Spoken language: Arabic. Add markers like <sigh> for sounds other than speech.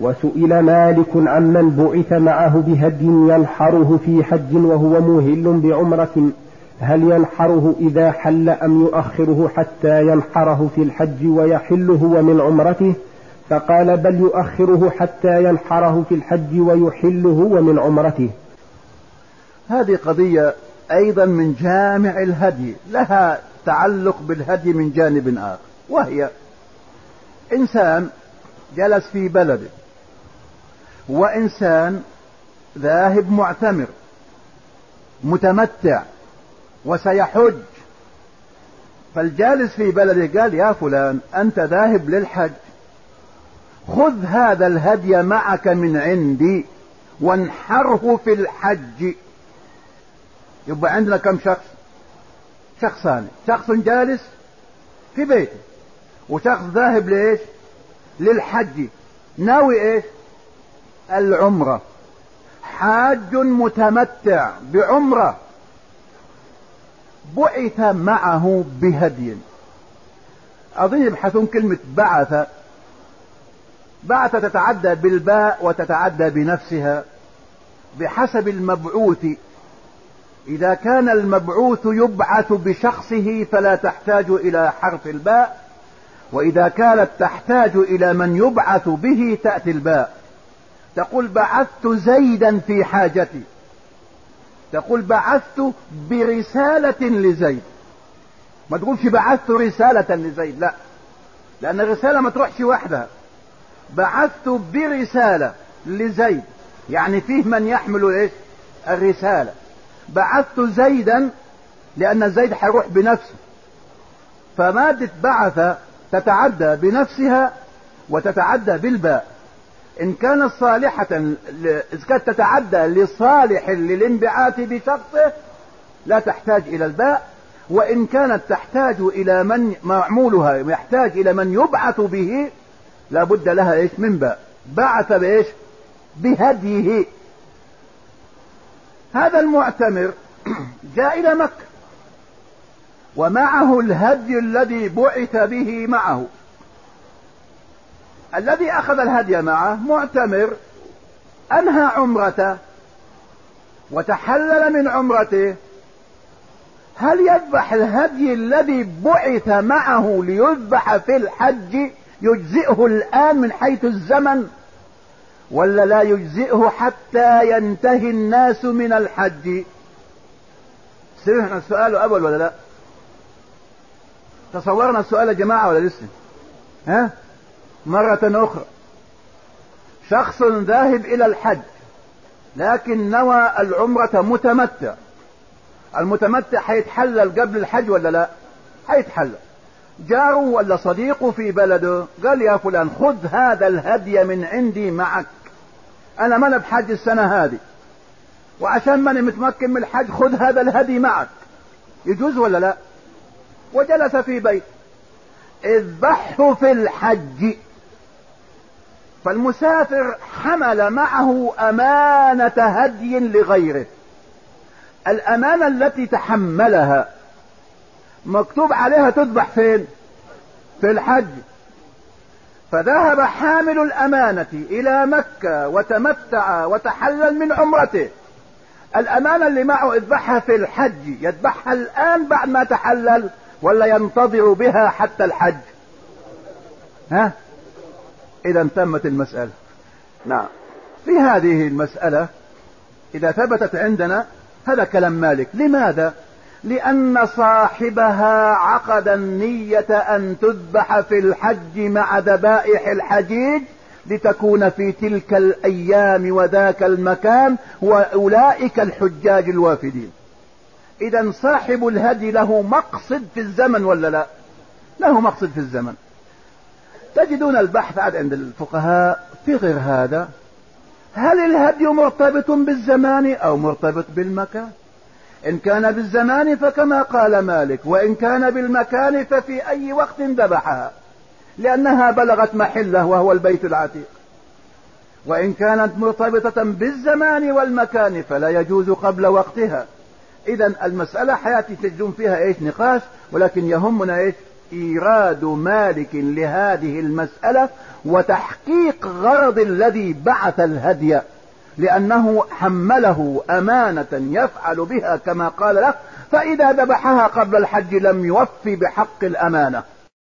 وسئل مالك عمن بعث معه بهدي ينحره في حج وهو مهل بعمرة. هل ينحره إذا حل أم يؤخره حتى ينحره في الحج ويحل هو من عمرته؟ فقال بل يؤخره حتى ينحره في الحج ويحل هو من عمرته. هذه قضية أيضا من جامع الهدي لها تعلق بالهدي من جانب آخر وهي إنسان جلس في بلده وإنسان ذاهب معتمر متمتع وسيحج. فالجالس في بلده قال يا فلان أنت ذاهب للحج. خذ هذا الهدي معك من عندي وانحره في الحج. يبقى عندنا كم شخص؟ شخصان شخص جالس في بيته. وشخص ذاهب ليش للحج. ناوي إيش؟ العمرة. حاج متمتع بعمرة. بعث معه بهدي. أظن يبحثون كلمة بعث. بعث تتعدى بالباء وتتعدى بنفسها. بحسب المبعوث. إذا كان المبعوث يبعث بشخصه فلا تحتاج إلى حرف الباء. وإذا كانت تحتاج إلى من يبعث به تأتي الباء. تقول بعثت زيدا في حاجتي. تقول بعثت برسالة لزيد. ما تقولش بعثت رسالة لزيد لا. لأن الرسالة ما تروحش وحدها. بعثت برسالة لزيد. يعني فيه من يحمل إيش؟ الرسالة. بعثت زيدا لأن زيد حيروح بنفسه. فمادة بعث تتعدى بنفسها وتتعدى بالباء. إن كانت صالحة إذا كانت تتعدى لصالح للانبعاث بشخصه لا تحتاج إلى الباء. وإن كانت تحتاج إلى من معمولها يحتاج إلى من يبعث به لا بد لها إيش؟ من باء. بعث بإيش؟ بهديه. هذا المعتمر <clears throat> جاء إلى مكة ومعه الهدي الذي بعث به معه. الذي أخذ الهدي معه معتمر أنهى عمرته وتحلل من عمرته. هل يذبح الهدي الذي بعث معه ليذبح في الحج يجزئه الآن من حيث الزمن ولا لا يجزئه حتى ينتهي الناس من الحج؟ سمعنا السؤال أول ولا لا؟ تصورنا السؤال يا جماعة ولا لسه؟ ها؟ مرة أخرى. شخص ذاهب إلى الحج لكن نوى العمرة متمتع. المتمتع حيتحلل قبل الحج ولا لا؟ حيتحلل. جاره ولا صديقه في بلده؟ قال يا فلان خذ هذا الهدي من عندي معك. أنا ما أنا بحج السنة هذه. وعشان ماني متمكن من الحج خذ هذا الهدي معك. يجوز ولا لا؟ وجلس في بيت. اذبحه في الحج. فالمسافر حمل معه أمانة هدي لغيره. الأمانة التي تحملها مكتوب عليها تذبح فين؟ في الحج. فذهب حامل الأمانة إلى مكة وتمتع وتحلل من عمرته. الأمانة اللي معه اذبحها في الحج يذبحها الآن بعد ما تحلل ولا ينتظر بها حتى الحج. ها؟ إذا تمت المسألة. نعم. في هذه المسألة إذا ثبتت عندنا هذا كلام مالك. لماذا؟ لأن صاحبها عقد النية أن تذبح في الحج مع ذبائح الحجيج لتكون في تلك الأيام وذاك المكان وأولئك الحجاج الوافدين. إذا صاحب الهدي له مقصد في الزمن ولا لا؟ له مقصد في الزمن. تجدون البحث عند الفقهاء في غير هذا. هل الهدي مرتبط بالزمان أو مرتبط بالمكان؟ إن كان بالزمان فكما قال مالك وإن كان بالمكان ففي أي وقت ذبحها لأنها بلغت محله وهو البيت العتيق. وإن كانت مرتبطة بالزمان والمكان فلا يجوز قبل وقتها. إذا المسألة حياتي تجدون فيها إيش؟ نقاش ولكن يهمنا إيش؟ إيراد مالك لهذه المسألة وتحقيق غرض الذي بعث الهدي لأنه حمله أمانة يفعل بها كما قال له فإذا ذبحها قبل الحج لم يوفي بحق الأمانة.